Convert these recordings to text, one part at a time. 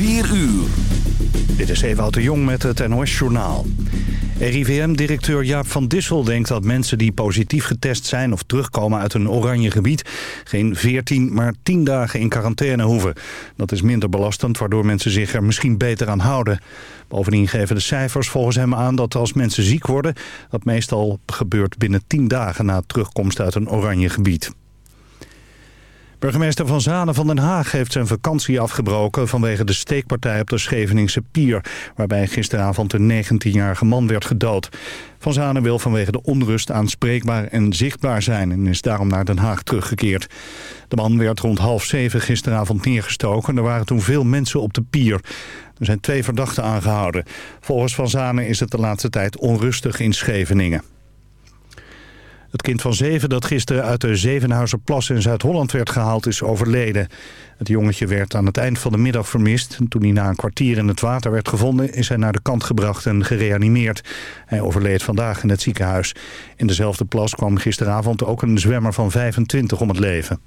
4 uur. Dit is Ewout de Jong met het NOS-journaal. RIVM-directeur Jaap van Dissel denkt dat mensen die positief getest zijn... of terugkomen uit een oranje gebied... geen 14, maar 10 dagen in quarantaine hoeven. Dat is minder belastend, waardoor mensen zich er misschien beter aan houden. Bovendien geven de cijfers volgens hem aan dat als mensen ziek worden... dat meestal gebeurt binnen 10 dagen na terugkomst uit een oranje gebied. Burgemeester Van Zanen van Den Haag heeft zijn vakantie afgebroken... vanwege de steekpartij op de Scheveningse Pier... waarbij gisteravond een 19-jarige man werd gedood. Van Zanen wil vanwege de onrust aanspreekbaar en zichtbaar zijn... en is daarom naar Den Haag teruggekeerd. De man werd rond half zeven gisteravond neergestoken. Er waren toen veel mensen op de pier. Er zijn twee verdachten aangehouden. Volgens Van Zanen is het de laatste tijd onrustig in Scheveningen. Het kind van zeven dat gisteren uit de Zevenhuizenplas in Zuid-Holland werd gehaald is overleden. Het jongetje werd aan het eind van de middag vermist. Toen hij na een kwartier in het water werd gevonden is hij naar de kant gebracht en gereanimeerd. Hij overleed vandaag in het ziekenhuis. In dezelfde plas kwam gisteravond ook een zwemmer van 25 om het leven.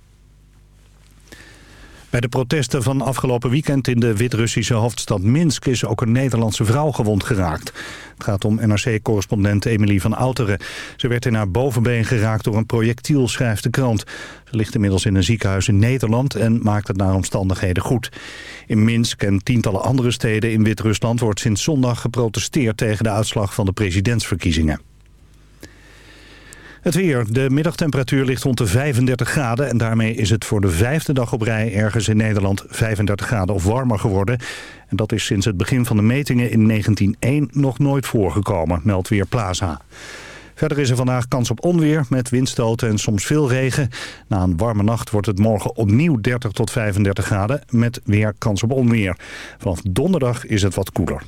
Bij de protesten van afgelopen weekend in de Wit-Russische hoofdstad Minsk is ook een Nederlandse vrouw gewond geraakt. Het gaat om NRC-correspondent Emilie van Outeren. Ze werd in haar bovenbeen geraakt door een projectiel, schrijft de krant. Ze ligt inmiddels in een ziekenhuis in Nederland en maakt het naar omstandigheden goed. In Minsk en tientallen andere steden in Wit-Rusland wordt sinds zondag geprotesteerd tegen de uitslag van de presidentsverkiezingen. Het weer. De middagtemperatuur ligt rond de 35 graden... en daarmee is het voor de vijfde dag op rij ergens in Nederland 35 graden of warmer geworden. En dat is sinds het begin van de metingen in 1901 nog nooit voorgekomen, meldt weer Plaza. Verder is er vandaag kans op onweer met windstoten en soms veel regen. Na een warme nacht wordt het morgen opnieuw 30 tot 35 graden met weer kans op onweer. Vanaf donderdag is het wat koeler.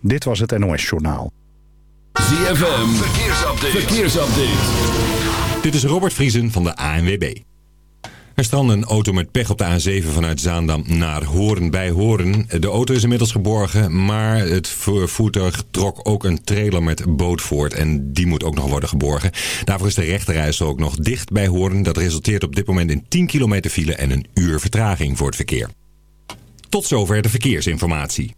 Dit was het NOS Journaal. ZFM, verkeersupdate. verkeersupdate. Dit is Robert Vriesen van de ANWB. Er strandde een auto met pech op de A7 vanuit Zaandam naar Horen bij Horen. De auto is inmiddels geborgen, maar het voertuig trok ook een trailer met boot voort. En die moet ook nog worden geborgen. Daarvoor is de rechterreis ook nog dicht bij Horen. Dat resulteert op dit moment in 10 kilometer file en een uur vertraging voor het verkeer. Tot zover de verkeersinformatie.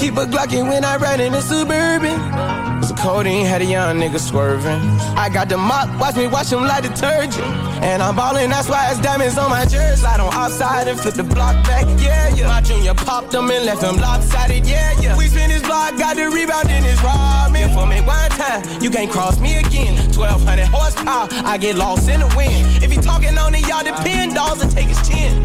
Keep a Glockin' when I ride in the Suburban. So codeine had a young nigga swerving. I got the mop, watch me wash him like detergent. And I'm ballin', that's why it's diamonds on my jersey. Slide on outside and flip the block back, yeah, yeah. My junior popped them and left them lopsided, yeah, yeah. We spin his block, got the rebound in his robbing. For me one time, you can't cross me again. 1200 horsepower, I get lost in the wind. If he talking on it, y'all depend, dolls and take his chin.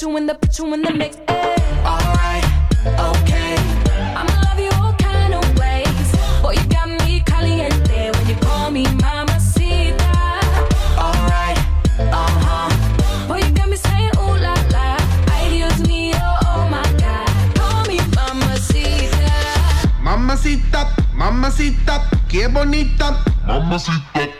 Put you in the, put you in the mix. Alright, okay. I'ma love you all kind of ways. Boy, you got me caliente when you call me mamacita. Alright, uh huh. Boy, you got me saying ooh la la. Ay Dios mío, oh my God. Call me mamacita. Mamacita, mamacita, qué bonita. Mamacita.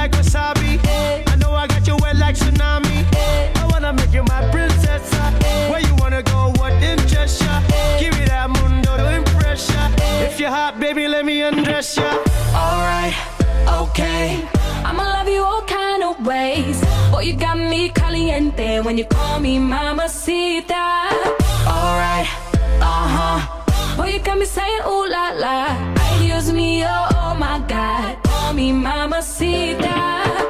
Like wasabi. I know I got you wet like tsunami. I wanna make you my princess. Where you wanna go? What? Give me that mundo. If you're hot, baby, let me undress ya. Alright, okay. I'ma love you all kind of ways. Boy, you got me caliente when you call me mamacita. Alright, uh huh. Boy, you got me saying ooh la la. Ay Dios mío, oh my God. Call me mamacita.